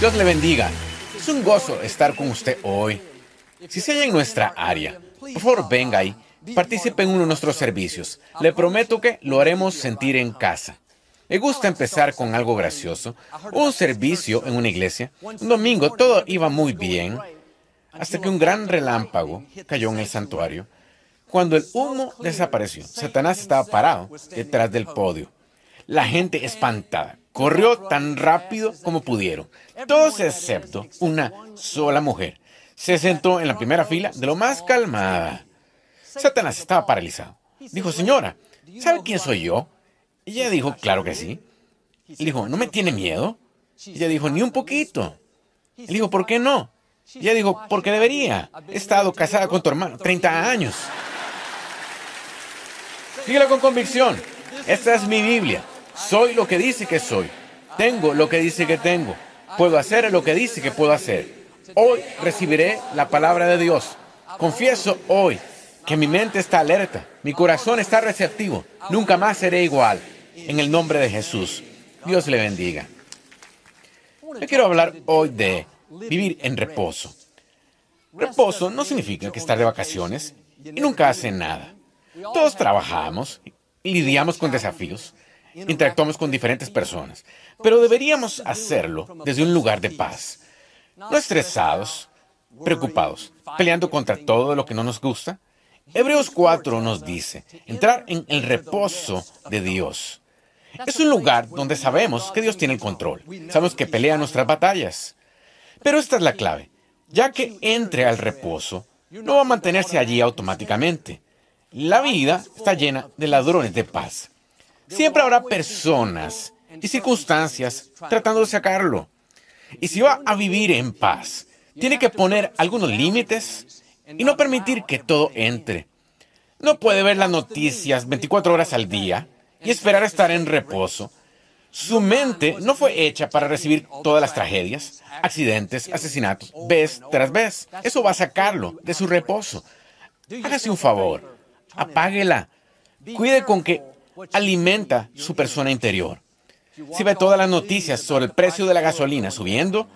Dios le bendiga. Es un gozo estar con usted hoy. Si se halla en nuestra área, por favor venga ahí, participe en uno de nuestros servicios. Le prometo que lo haremos sentir en casa. Me gusta empezar con algo gracioso. un servicio en una iglesia. Un domingo todo iba muy bien, hasta que un gran relámpago cayó en el santuario. Cuando el humo desapareció, Satanás estaba parado detrás del podio. La gente espantada corrió tan rápido como pudieron. Todos excepto una sola mujer. Se sentó en la primera fila de lo más calmada. Satanás estaba paralizado. Dijo, señora, ¿sabe quién soy yo? Ella dijo, claro que sí. Dijo, ¿no me tiene miedo? Ella dijo, ni un poquito. Dijo, ¿por qué no? Ella dijo, porque debería. He estado casada con tu hermano 30 años. Dígalo con convicción. Esta es mi Biblia. Soy lo que dice que soy. Tengo lo que dice que tengo. Puedo hacer lo que dice que puedo hacer. Hoy recibiré la palabra de Dios. Confieso hoy que mi mente está alerta, mi corazón está receptivo. Nunca más seré igual. En el nombre de Jesús. Dios le bendiga. Yo quiero hablar hoy de vivir en reposo. Reposo no significa que estar de vacaciones y nunca hace nada. Todos trabajamos, lidiamos con desafíos, interactuamos con diferentes personas, pero deberíamos hacerlo desde un lugar de paz. No estresados, preocupados, peleando contra todo lo que no nos gusta. Hebreos 4 nos dice, entrar en el reposo de Dios. Es un lugar donde sabemos que Dios tiene el control. Sabemos que pelea nuestras batallas. Pero esta es la clave. Ya que entre al reposo, no va a mantenerse allí automáticamente. La vida está llena de ladrones de paz. Siempre habrá personas y circunstancias tratando de sacarlo. Y si va a vivir en paz, tiene que poner algunos límites y no permitir que todo entre. No puede ver las noticias 24 horas al día y esperar estar en reposo. Su mente no fue hecha para recibir todas las tragedias, accidentes, asesinatos, vez tras vez. Eso va a sacarlo de su reposo. Hágase un favor, apáguela. Cuide con que alimenta su persona interior. Si ve todas las noticias sobre el precio de la gasolina subiendo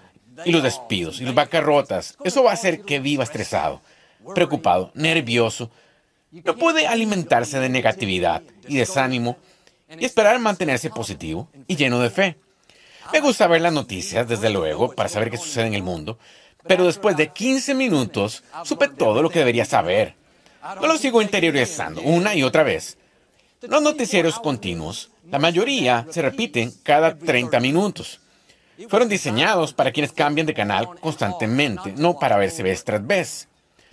y los despidos y las bancarrotas, eso va a hacer que viva estresado, preocupado, nervioso. No puede alimentarse de negatividad y desánimo y esperar mantenerse positivo y lleno de fe. Me gusta ver las noticias, desde luego, para saber qué sucede en el mundo, pero después de 15 minutos supe todo lo que debería saber. No lo sigo interiorizando una y otra vez. Los noticieros continuos, la mayoría se repiten cada 30 minutos. Fueron diseñados para quienes cambian de canal constantemente, no para verse vez tras vez.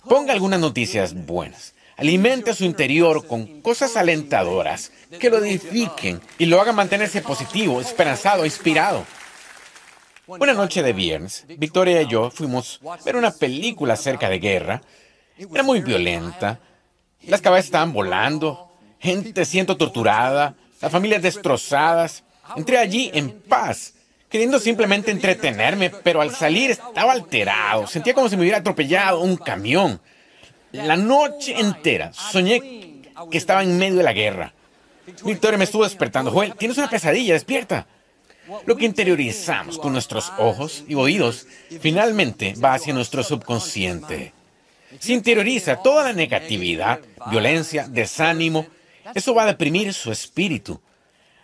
Ponga algunas noticias buenas. Alimente su interior con cosas alentadoras que lo edifiquen y lo hagan mantenerse positivo, esperanzado, inspirado. Una noche de viernes, Victoria y yo fuimos a ver una película acerca de guerra. Era muy violenta. Las cabezas estaban volando, gente siendo torturada, las familias destrozadas. Entré allí en paz, queriendo simplemente entretenerme, pero al salir estaba alterado. Sentía como si me hubiera atropellado un camión. La noche entera soñé que estaba en medio de la guerra. Victoria me estuvo despertando. Joel, tienes una pesadilla, despierta. Lo que interiorizamos con nuestros ojos y oídos finalmente va hacia nuestro subconsciente. Se interioriza toda la negatividad, violencia, desánimo, eso va a deprimir su espíritu.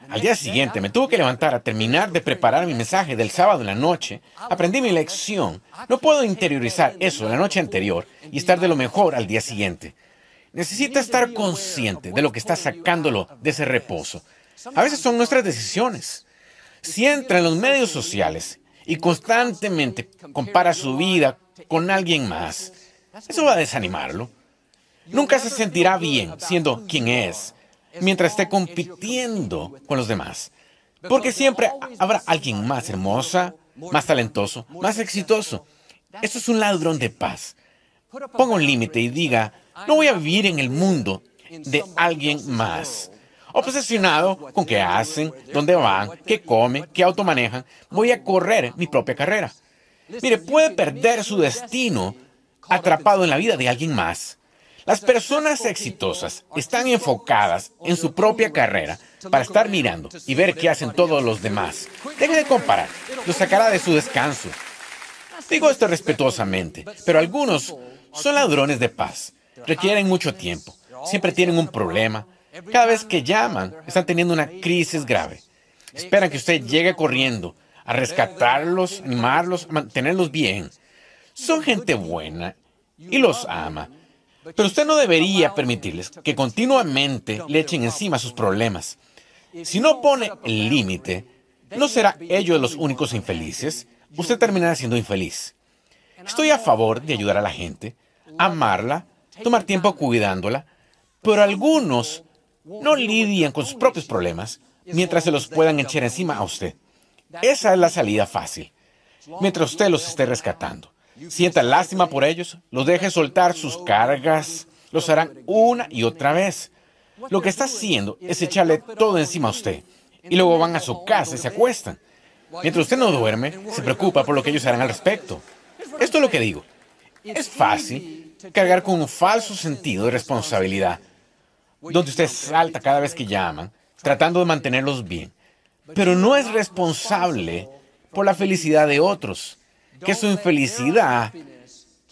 Al día siguiente me tuve que levantar a terminar de preparar mi mensaje del sábado en la noche. Aprendí mi lección. No puedo interiorizar eso la noche anterior y estar de lo mejor al día siguiente. Necesita estar consciente de lo que está sacándolo de ese reposo. A veces son nuestras decisiones. Si entra en los medios sociales y constantemente compara su vida con alguien más, eso va a desanimarlo. Nunca se sentirá bien siendo quien es mientras esté compitiendo con los demás. Porque siempre habrá alguien más hermosa, más talentoso, más exitoso. Eso es un ladrón de paz. Ponga un límite y diga, no voy a vivir en el mundo de alguien más. Obsesionado con qué hacen, dónde van, qué comen, qué auto manejan, voy a correr mi propia carrera. Mire, puede perder su destino atrapado en la vida de alguien más. Las personas exitosas están enfocadas en su propia carrera para estar mirando y ver qué hacen todos los demás. Deje de comparar, lo sacará de su descanso. Digo esto respetuosamente, pero algunos son ladrones de paz. Requieren mucho tiempo. Siempre tienen un problema. Cada vez que llaman, están teniendo una crisis grave. Esperan que usted llegue corriendo a rescatarlos, animarlos, mantenerlos bien. Son gente buena y los ama. Pero usted no debería permitirles que continuamente le echen encima sus problemas. Si no pone el límite, ¿no será ellos los únicos infelices? Usted terminará siendo infeliz. Estoy a favor de ayudar a la gente, amarla, tomar tiempo cuidándola, pero algunos no lidian con sus propios problemas mientras se los puedan echar encima a usted. Esa es la salida fácil. Mientras usted los esté rescatando. Sienta lástima por ellos, los deje soltar sus cargas, los harán una y otra vez. Lo que está haciendo es echarle todo encima a usted. Y luego van a su casa y se acuestan. Mientras usted no duerme, se preocupa por lo que ellos harán al respecto. Esto es lo que digo. Es fácil cargar con un falso sentido de responsabilidad, donde usted salta cada vez que llaman, tratando de mantenerlos bien, pero no es responsable por la felicidad de otros. Que su infelicidad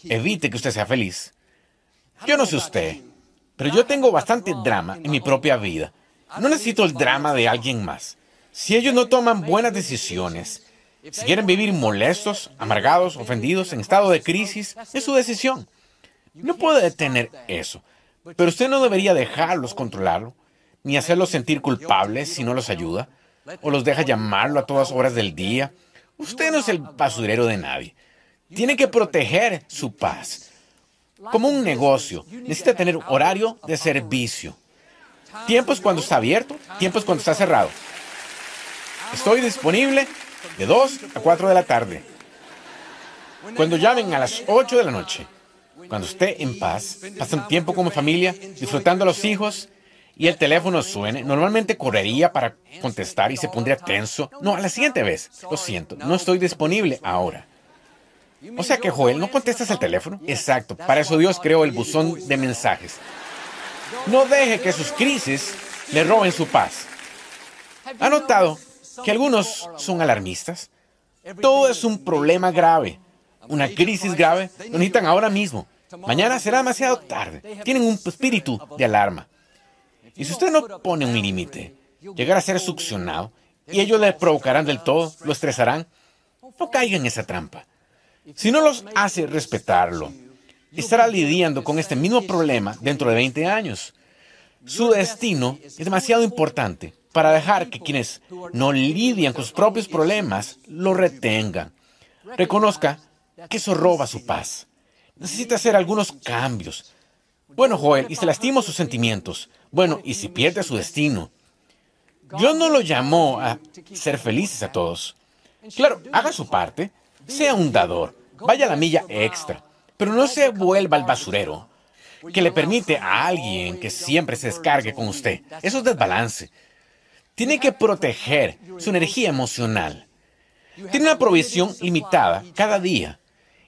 evite que usted sea feliz. Yo no sé usted, pero yo tengo bastante drama en mi propia vida. No necesito el drama de alguien más. Si ellos no toman buenas decisiones, si quieren vivir molestos, amargados, ofendidos, en estado de crisis, es su decisión. No puede detener eso. Pero usted no debería dejarlos controlarlo, ni hacerlos sentir culpables si no los ayuda, o los deja llamarlo a todas horas del día. Usted no es el basurero de nadie. Tiene que proteger su paz. Como un negocio, necesita tener horario de servicio. Tiempos cuando está abierto, tiempos cuando está cerrado. Estoy disponible de 2 a 4 de la tarde. Cuando llamen a las 8 de la noche, cuando esté en paz, pasan tiempo como familia, disfrutando a los hijos, y el teléfono suene, normalmente correría para contestar y se pondría tenso. No, a la siguiente vez. Lo siento, no estoy disponible ahora. O sea que, Joel, ¿no contestas el teléfono? Exacto, para eso Dios creó el buzón de mensajes. No deje que sus crisis le roben su paz. ¿Ha notado que algunos son alarmistas. Todo es un problema grave, una crisis grave. Lo necesitan ahora mismo. Mañana será demasiado tarde. Tienen un espíritu de alarma. Y si usted no pone un límite, llegará a ser succionado y ellos le provocarán del todo, lo estresarán. No caiga en esa trampa. Si no los hace respetarlo, estará lidiando con este mismo problema dentro de 20 años. Su destino es demasiado importante para dejar que quienes no lidian con sus propios problemas lo retengan. Reconozca que eso roba su paz. Necesita hacer algunos cambios. Bueno, Joel, y se lastima sus sentimientos. Bueno, y si pierde su destino. Dios no lo llamó a ser felices a todos. Claro, haga su parte, sea un dador, vaya la milla extra, pero no se vuelva el basurero que le permite a alguien que siempre se descargue con usted. Eso es desbalance. Tiene que proteger su energía emocional. Tiene una provisión limitada cada día.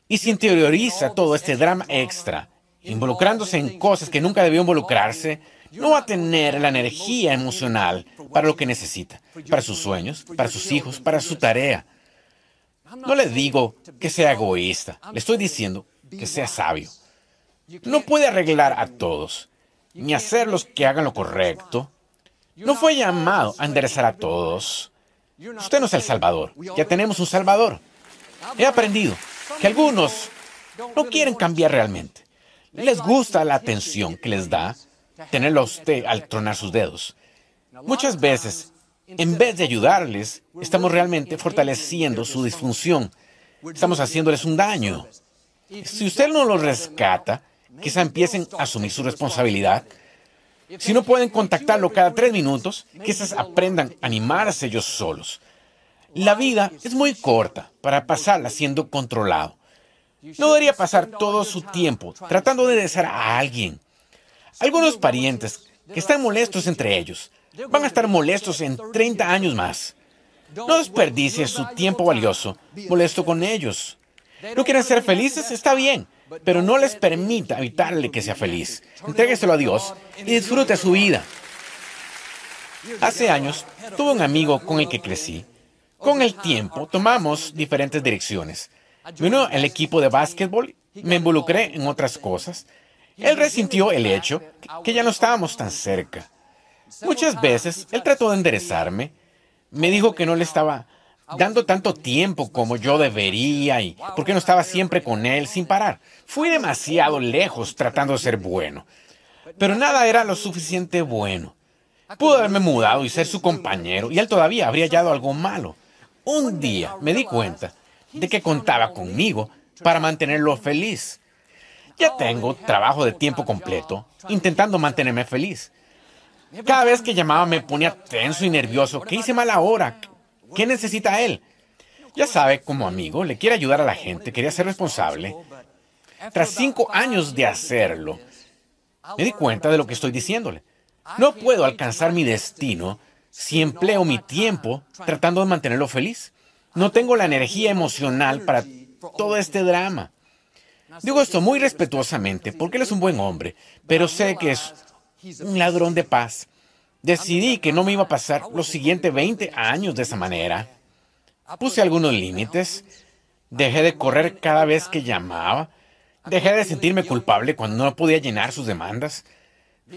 Y si interioriza todo este drama extra, involucrándose en cosas que nunca debió involucrarse, no va a tener la energía emocional para lo que necesita, para sus sueños, para sus hijos, para su tarea. No le digo que sea egoísta, le estoy diciendo que sea sabio. No puede arreglar a todos, ni hacerlos que hagan lo correcto, no fue llamado a enderezar a todos. Usted no es el Salvador. Ya tenemos un Salvador. He aprendido que algunos no quieren cambiar realmente. Les gusta la atención que les da tenerlo a usted al tronar sus dedos. Muchas veces, en vez de ayudarles, estamos realmente fortaleciendo su disfunción. Estamos haciéndoles un daño. Si usted no los rescata, quizá empiecen a asumir su responsabilidad si no pueden contactarlo cada tres minutos, quizás aprendan a animarse ellos solos. La vida es muy corta para pasarla siendo controlado. No debería pasar todo su tiempo tratando de desear a alguien. Algunos parientes que están molestos entre ellos van a estar molestos en 30 años más. No desperdicie su tiempo valioso molesto con ellos. ¿No quieren ser felices? Está bien, pero no les permita evitarle que sea feliz. Entrégueselo a Dios y disfrute su vida. Hace años tuve un amigo con el que crecí. Con el tiempo tomamos diferentes direcciones. Vino el equipo de básquetbol, me involucré en otras cosas. Él resintió el hecho que ya no estábamos tan cerca. Muchas veces él trató de enderezarme. Me dijo que no le estaba dando tanto tiempo como yo debería y porque no estaba siempre con él sin parar. Fui demasiado lejos tratando de ser bueno. Pero nada era lo suficiente bueno. Pudo haberme mudado y ser su compañero y él todavía habría hallado algo malo. Un día me di cuenta de que contaba conmigo para mantenerlo feliz. Ya tengo trabajo de tiempo completo intentando mantenerme feliz. Cada vez que llamaba me ponía tenso y nervioso. ¿Qué hice mal ahora? ¿Qué necesita él? Ya sabe, como amigo, le quiere ayudar a la gente, quería ser responsable. Tras cinco años de hacerlo, me di cuenta de lo que estoy diciéndole. No puedo alcanzar mi destino si empleo mi tiempo tratando de mantenerlo feliz. No tengo la energía emocional para todo este drama. Digo esto muy respetuosamente porque él es un buen hombre, pero sé que es un ladrón de paz. Decidí que no me iba a pasar los siguientes 20 años de esa manera. Puse algunos límites. Dejé de correr cada vez que llamaba. Dejé de sentirme culpable cuando no podía llenar sus demandas.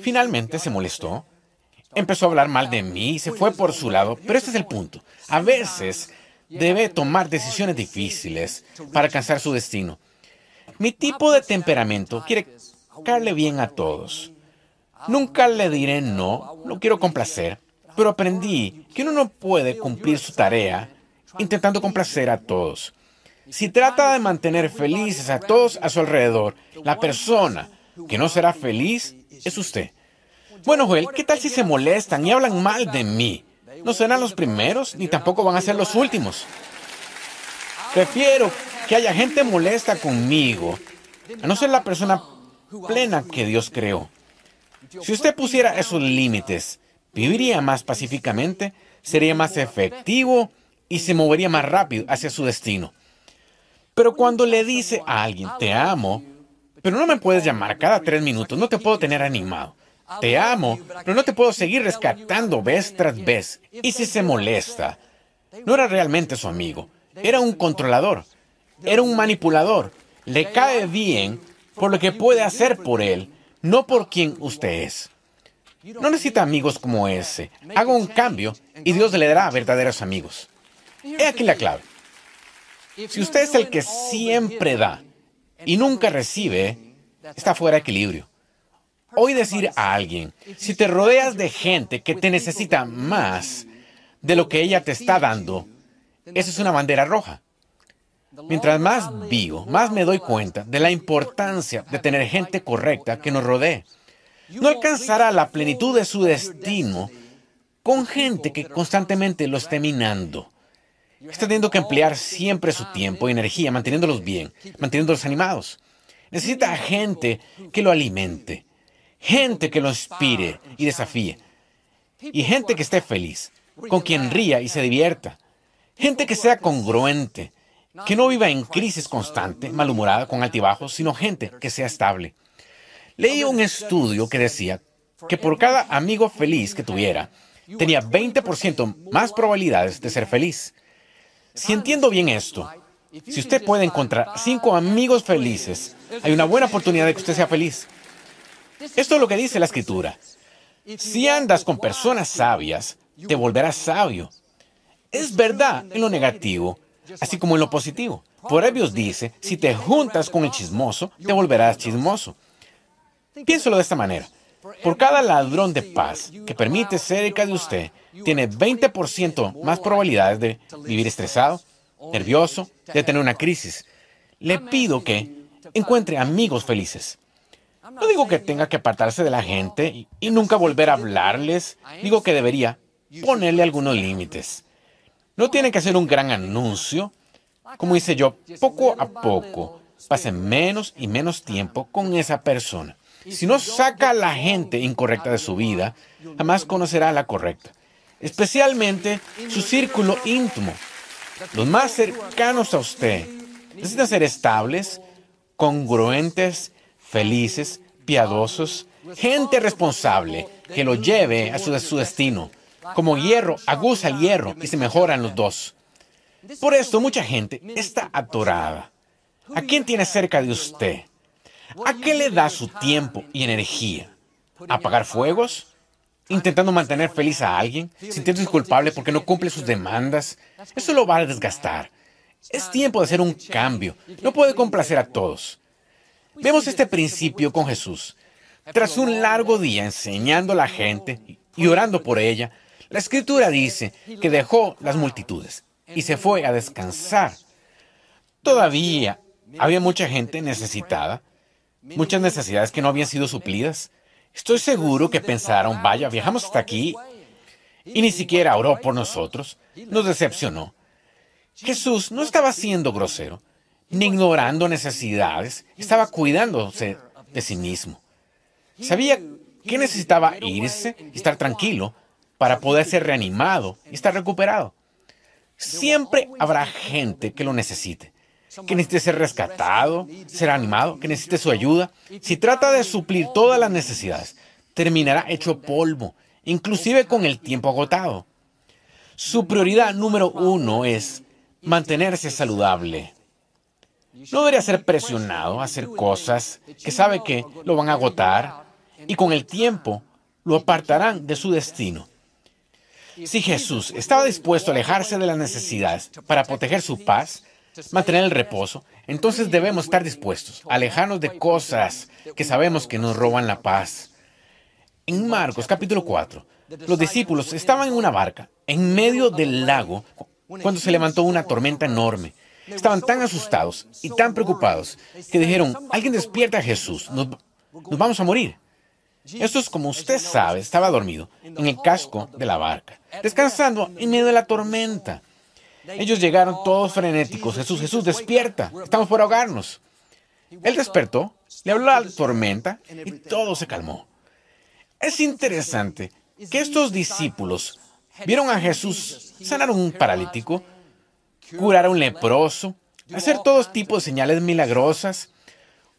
Finalmente se molestó. Empezó a hablar mal de mí y se fue por su lado. Pero este es el punto. A veces debe tomar decisiones difíciles para alcanzar su destino. Mi tipo de temperamento quiere caerle bien a todos. Nunca le diré no, no quiero complacer, pero aprendí que uno no puede cumplir su tarea intentando complacer a todos. Si trata de mantener felices a todos a su alrededor, la persona que no será feliz es usted. Bueno, Joel, ¿qué tal si se molestan y hablan mal de mí? No serán los primeros ni tampoco van a ser los últimos. Prefiero que haya gente molesta conmigo a no ser la persona plena que Dios creó. Si usted pusiera esos límites, viviría más pacíficamente, sería más efectivo y se movería más rápido hacia su destino. Pero cuando le dice a alguien, te amo, pero no me puedes llamar cada tres minutos, no te puedo tener animado. Te amo, pero no te puedo seguir rescatando vez tras vez. Y si se molesta, no era realmente su amigo, era un controlador, era un manipulador. Le cae bien por lo que puede hacer por él, no por quien usted es. No necesita amigos como ese. Haga un cambio y Dios le dará verdaderos amigos. He aquí la clave. Si usted es el que siempre da y nunca recibe, está fuera de equilibrio. Hoy decir a alguien, si te rodeas de gente que te necesita más de lo que ella te está dando, eso es una bandera roja. Mientras más vivo, más me doy cuenta de la importancia de tener gente correcta que nos rodee. No alcanzará la plenitud de su destino con gente que constantemente lo esté minando. Está teniendo que emplear siempre su tiempo y energía manteniéndolos bien, manteniéndolos animados. Necesita gente que lo alimente, gente que lo inspire y desafíe, y gente que esté feliz, con quien ría y se divierta, gente que sea congruente, que no viva en crisis constante, malhumorada, con altibajos, sino gente que sea estable. Leí un estudio que decía que por cada amigo feliz que tuviera, tenía 20% más probabilidades de ser feliz. Si entiendo bien esto, si usted puede encontrar cinco amigos felices, hay una buena oportunidad de que usted sea feliz. Esto es lo que dice la escritura. Si andas con personas sabias, te volverás sabio. Es verdad en lo negativo, así como en lo positivo. Proverbios dice, si te juntas con el chismoso, te volverás chismoso. Piénselo de esta manera. Por cada ladrón de paz que permite cerca de usted, tiene 20% más probabilidades de vivir estresado, nervioso, de tener una crisis. Le pido que encuentre amigos felices. No digo que tenga que apartarse de la gente y, nunca volver a hablarles. Digo que debería ponerle algunos límites. No tiene que hacer un gran anuncio. Como hice yo, poco a poco, pase menos y menos tiempo con esa persona. Si no saca a la gente incorrecta de su vida, jamás conocerá a la correcta. Especialmente su círculo íntimo. Los más cercanos a usted necesitan ser estables, congruentes, felices, piadosos, gente responsable que lo lleve a su destino. Como hierro aguza el hierro y se mejoran los dos. Por esto mucha gente está atorada. ¿A quién tiene cerca de usted? ¿A qué le da su tiempo y energía? ¿Apagar fuegos? ¿Intentando mantener feliz a alguien? ¿Sintiéndose culpable porque no cumple sus demandas? Eso lo va a desgastar. Es tiempo de hacer un cambio. No puede complacer a todos. Vemos este principio con Jesús. Tras un largo día enseñando a la gente y orando por ella, la escritura dice que dejó las multitudes y se fue a descansar. Todavía había mucha gente necesitada, muchas necesidades que no habían sido suplidas. Estoy seguro que pensaron, vaya, viajamos hasta aquí y ni siquiera oró por nosotros. Nos decepcionó. Jesús no estaba siendo grosero, ni ignorando necesidades, estaba cuidándose de sí mismo. Sabía que necesitaba irse y estar tranquilo para poder ser reanimado y estar recuperado. Siempre habrá gente que lo necesite, que necesite ser rescatado, ser animado, que necesite su ayuda. Si trata de suplir todas las necesidades, terminará hecho polvo, inclusive con el tiempo agotado. Su prioridad número uno es mantenerse saludable. No debería ser presionado a hacer cosas que sabe que lo van a agotar y con el tiempo lo apartarán de su destino. Si Jesús estaba dispuesto a alejarse de las necesidades para proteger su paz, mantener el reposo, entonces debemos estar dispuestos a alejarnos de cosas que sabemos que nos roban la paz. En Marcos capítulo 4, los discípulos estaban en una barca en medio del lago cuando se levantó una tormenta enorme. Estaban tan asustados y tan preocupados que dijeron, alguien despierta a Jesús, nos, nos vamos a morir. Esto es como usted sabe, estaba dormido en el casco de la barca, descansando en medio de la tormenta. Ellos llegaron todos frenéticos. Jesús, Jesús, despierta, estamos por ahogarnos. Él despertó, le habló a la tormenta y todo se calmó. Es interesante que estos discípulos vieron a Jesús sanar a un paralítico, curar a un leproso, hacer todos tipos de señales milagrosas.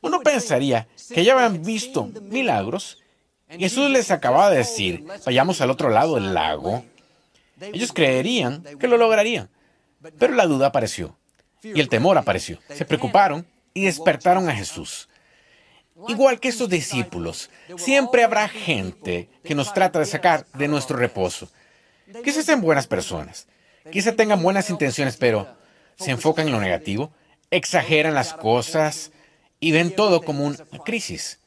Uno pensaría que ya habían visto milagros Jesús les acababa de decir, vayamos al otro lado del lago. Ellos creerían que lo lograrían, pero la duda apareció y el temor apareció. Se preocuparon y despertaron a Jesús. Igual que estos discípulos, siempre habrá gente que nos trata de sacar de nuestro reposo. Quizás sean buenas personas, quizás tengan buenas intenciones, pero se enfocan en lo negativo, exageran las cosas y ven todo como una crisis.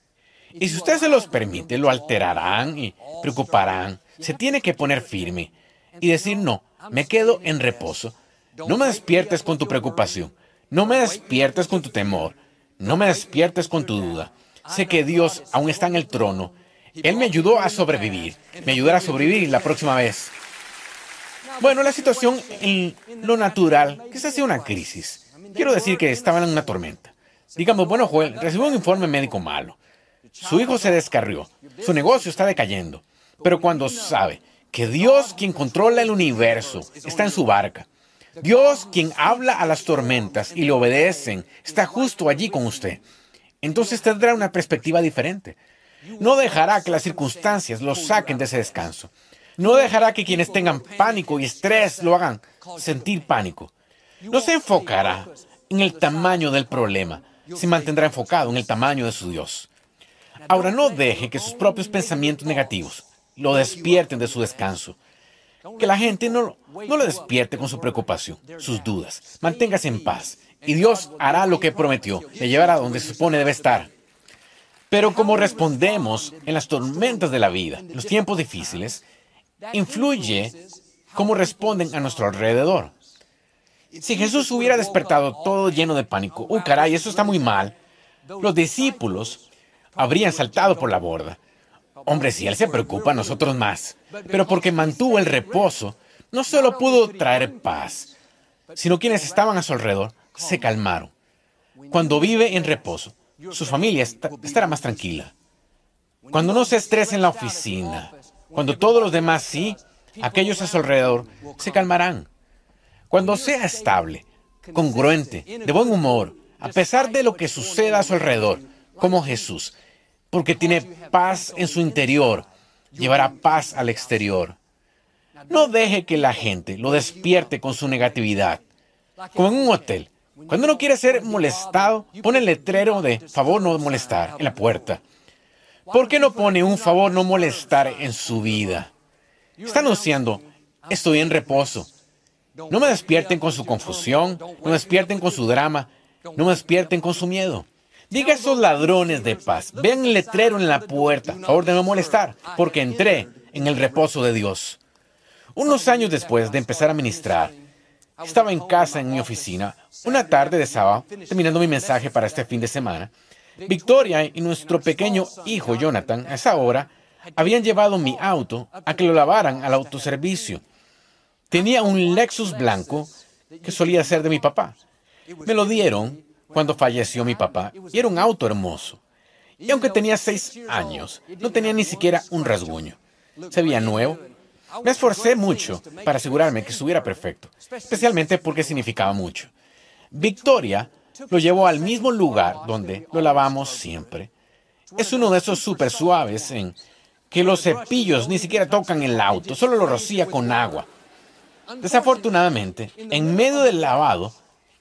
Y si usted se los permite, lo alterarán y preocuparán. Se tiene que poner firme y decir, no, me quedo en reposo. No me despiertes con tu preocupación. No me despiertes con tu temor. No me despiertes con tu duda. Sé que Dios aún está en el trono. Él me ayudó a sobrevivir. Me ayudará a sobrevivir la próxima vez. Bueno, la situación en lo natural quizás sea una crisis. Quiero decir que estaban en una tormenta. Digamos, bueno, Joel, recibió un informe médico malo. Su hijo se descarrió. Su negocio está decayendo. Pero cuando sabe que Dios, quien controla el universo, está en su barca, Dios, quien habla a las tormentas y le obedecen, está justo allí con usted, entonces tendrá una perspectiva diferente. No dejará que las circunstancias lo saquen de ese descanso. No dejará que quienes tengan pánico y estrés lo hagan sentir pánico. No se enfocará en el tamaño del problema, se mantendrá enfocado en el tamaño de su Dios. Ahora no deje que sus propios pensamientos negativos lo despierten de su descanso. Que la gente no, lo despierte con su preocupación, sus dudas. Manténgase en paz y Dios hará lo que prometió, le llevará donde se supone debe estar. Pero como respondemos en las tormentas de la vida, en los tiempos difíciles, influye cómo responden a nuestro alrededor. Si Jesús hubiera despertado todo lleno de pánico, ¡uh, caray, eso está muy mal! Los discípulos habrían saltado por la borda. Hombre, si él se preocupa, nosotros más. Pero porque mantuvo el reposo, no solo pudo traer paz, sino quienes estaban a su alrededor se calmaron. Cuando vive en reposo, su familia estará más tranquila. Cuando no se estresa en la oficina, cuando todos los demás sí, aquellos a su alrededor se calmarán. Cuando sea estable, congruente, de buen humor, a pesar de lo que suceda a su alrededor, como Jesús, porque tiene paz en su interior, llevará paz al exterior. No deje que la gente lo despierte con su negatividad. Como en un hotel, cuando uno quiere ser molestado, pone el letrero de favor no molestar en la puerta. ¿Por qué no pone un favor no molestar en su vida? Está anunciando, estoy en reposo. No me despierten con su confusión, no me despierten con su drama, no me despierten con su miedo. Diga a esos ladrones de paz, vean el letrero en la puerta, favor de no molestar, porque entré en el reposo de Dios. Unos años después de empezar a ministrar, estaba en casa en mi oficina, una tarde de sábado, terminando mi mensaje para este fin de semana. Victoria y nuestro pequeño hijo Jonathan, a esa hora, habían llevado mi auto a que lo lavaran al autoservicio. Tenía un Lexus blanco que solía ser de mi papá. Me lo dieron cuando falleció mi papá y era un auto hermoso. Y aunque tenía seis años, no tenía ni siquiera un rasguño. Se veía nuevo. Me esforcé mucho para asegurarme que estuviera perfecto, especialmente porque significaba mucho. Victoria lo llevó al mismo lugar donde lo lavamos siempre. Es uno de esos súper suaves en que los cepillos ni siquiera tocan el auto, solo lo rocía con agua. Desafortunadamente, en medio del lavado,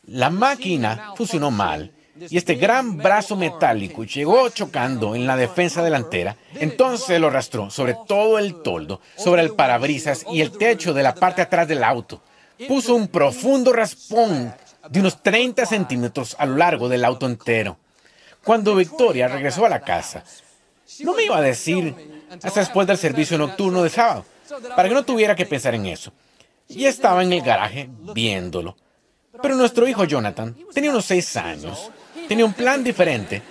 la máquina funcionó mal y este gran brazo metálico llegó chocando en la defensa delantera. Entonces lo arrastró sobre todo el toldo, sobre el parabrisas y el techo de la parte atrás del auto. Puso un profundo raspón de unos 30 centímetros a lo largo del auto entero. Cuando Victoria regresó a la casa, no me iba a decir hasta después del servicio nocturno de sábado, para que no tuviera que pensar en eso. Y estaba en el garaje viéndolo. Pero nuestro hijo Jonathan tenía unos seis años. Tenía un plan diferente.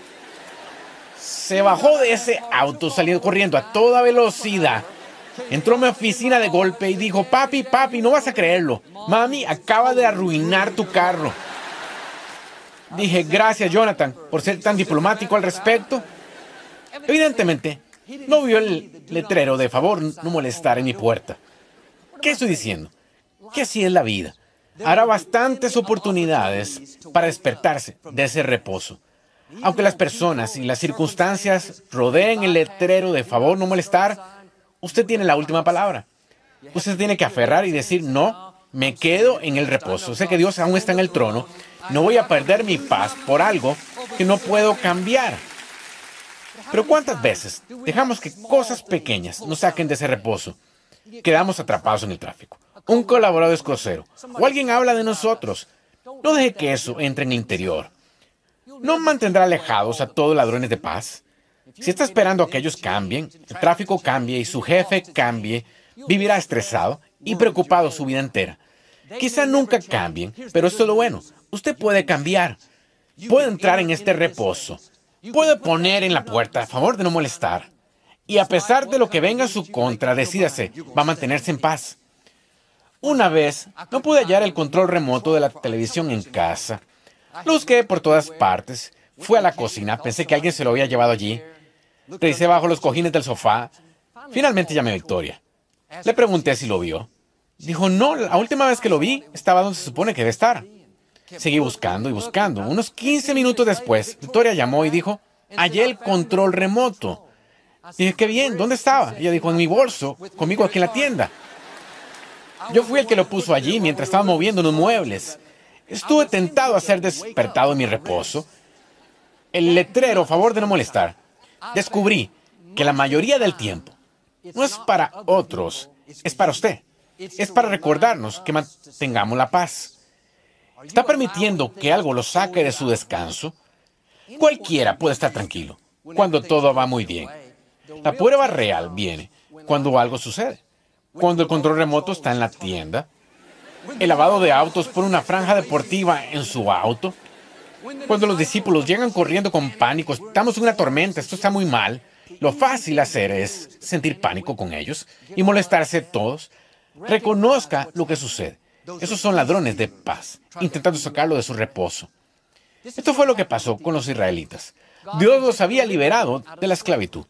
Se bajó de ese auto saliendo corriendo a toda velocidad. Entró a mi oficina de golpe y dijo, papi, papi, no vas a creerlo. Mami acaba de arruinar tu carro. Dije, gracias Jonathan por ser tan diplomático al respecto. Evidentemente, no vio el letrero de favor no molestar en mi puerta. ¿Qué estoy diciendo? Que así es la vida. Hará bastantes oportunidades para despertarse de ese reposo. Aunque las personas y las circunstancias rodeen el letrero de favor no molestar, usted tiene la última palabra. Usted tiene que aferrar y decir, no, me quedo en el reposo. Sé que Dios aún está en el trono. No voy a perder mi paz por algo que no puedo cambiar. Pero ¿cuántas veces dejamos que cosas pequeñas nos saquen de ese reposo? Quedamos atrapados en el tráfico un colaborador es grosero o alguien habla de nosotros, no deje que eso entre en el interior. ¿No mantendrá alejados a todos ladrones de paz? Si está esperando a que ellos cambien, el tráfico cambie y su jefe cambie, vivirá estresado y preocupado su vida entera. Quizá nunca cambien, pero esto es lo bueno. Usted puede cambiar. Puede entrar en este reposo. Puede poner en la puerta a favor de no molestar. Y a pesar de lo que venga a su contra, decídase, va a mantenerse en paz. Una vez no pude hallar el control remoto de la televisión en casa. Lo busqué por todas partes. Fui a la cocina, pensé que alguien se lo había llevado allí. Revisé bajo los cojines del sofá. Finalmente llamé a Victoria. Le pregunté si lo vio. Dijo, no, la última vez que lo vi estaba donde se supone que debe estar. Seguí buscando y buscando. Unos 15 minutos después, Victoria llamó y dijo, hallé el control remoto. Dije, qué bien, ¿dónde estaba? Ella dijo, en mi bolso, conmigo aquí en la tienda. Yo fui el que lo puso allí mientras estaba moviendo unos muebles. Estuve tentado a ser despertado en mi reposo. El letrero, favor de no molestar. Descubrí que la mayoría del tiempo no es para otros, es para usted. Es para recordarnos que mantengamos la paz. ¿Está permitiendo que algo lo saque de su descanso? Cualquiera puede estar tranquilo cuando todo va muy bien. La prueba real viene cuando algo sucede cuando el control remoto está en la tienda, el lavado de autos por una franja deportiva en su auto, cuando los discípulos llegan corriendo con pánico, estamos en una tormenta, esto está muy mal, lo fácil hacer es sentir pánico con ellos y molestarse todos. Reconozca lo que sucede. Esos son ladrones de paz, intentando sacarlo de su reposo. Esto fue lo que pasó con los israelitas. Dios los había liberado de la esclavitud.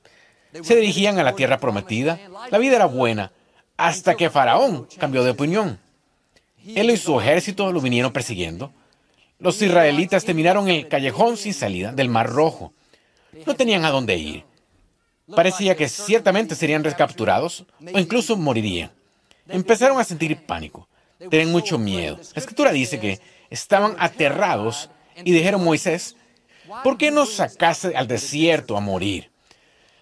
Se dirigían a la tierra prometida, la vida era buena, hasta que Faraón cambió de opinión. Él y su ejército lo vinieron persiguiendo. Los israelitas terminaron el callejón sin salida del Mar Rojo. No tenían a dónde ir. Parecía que ciertamente serían recapturados o incluso morirían. Empezaron a sentir pánico. Tenían mucho miedo. La escritura dice que estaban aterrados y dijeron Moisés, ¿por qué nos sacaste al desierto a morir?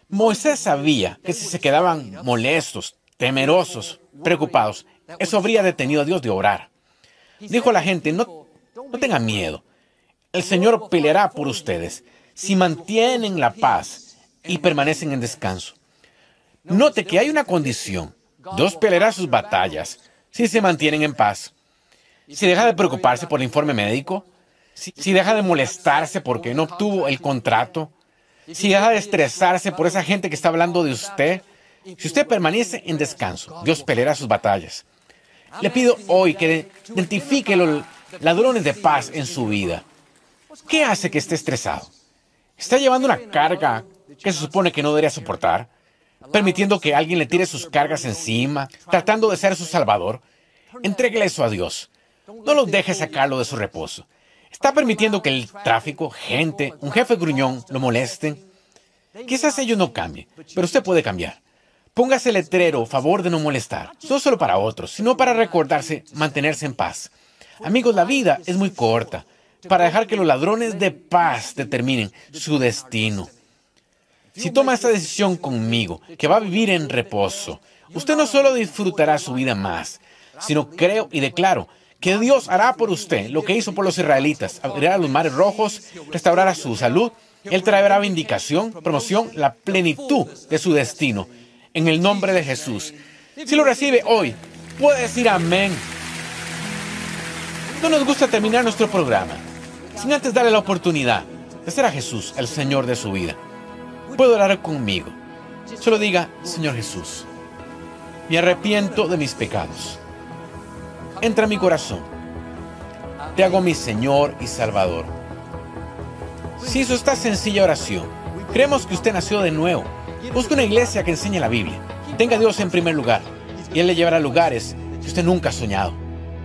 Moisés sabía que si se quedaban molestos, temerosos, preocupados, eso habría detenido a Dios de orar. Dijo a la gente, no, no tengan miedo. El Señor peleará por ustedes si mantienen la paz y permanecen en descanso. Note que hay una condición. Dios peleará sus batallas si se mantienen en paz. Si deja de preocuparse por el informe médico, si, deja de molestarse porque no obtuvo el contrato, si deja de estresarse por esa gente que está hablando de usted, si usted permanece en descanso, Dios peleará sus batallas. Le pido hoy que identifique los ladrones de paz en su vida. ¿Qué hace que esté estresado? ¿Está llevando una carga que se supone que no debería soportar? ¿Permitiendo que alguien le tire sus cargas encima? ¿Tratando de ser su salvador? Entréguele eso a Dios. No lo deje sacarlo de su reposo. ¿Está permitiendo que el tráfico, gente, un jefe gruñón lo molesten? Quizás ellos no cambien, pero usted puede cambiar. Póngase letrero, favor de no molestar, no solo para otros, sino para recordarse, mantenerse en paz. Amigos, la vida es muy corta para dejar que los ladrones de paz determinen su destino. Si toma esta decisión conmigo, que va a vivir en reposo, usted no solo disfrutará su vida más, sino creo y declaro que Dios hará por usted lo que hizo por los israelitas, abrirá los mares rojos, restaurará su salud, Él traerá vindicación, promoción, la plenitud de su destino en el nombre de Jesús. Si lo recibe hoy, puede decir amén. No nos gusta terminar nuestro programa sin antes darle la oportunidad de ser a Jesús el Señor de su vida. Puede orar conmigo. Solo diga, Señor Jesús, me arrepiento de mis pecados. Entra en mi corazón. Te hago mi Señor y Salvador. Si hizo esta sencilla oración, creemos que usted nació de nuevo Busque una iglesia que enseñe la Biblia. Tenga a Dios en primer lugar y Él le llevará a lugares que usted nunca ha soñado.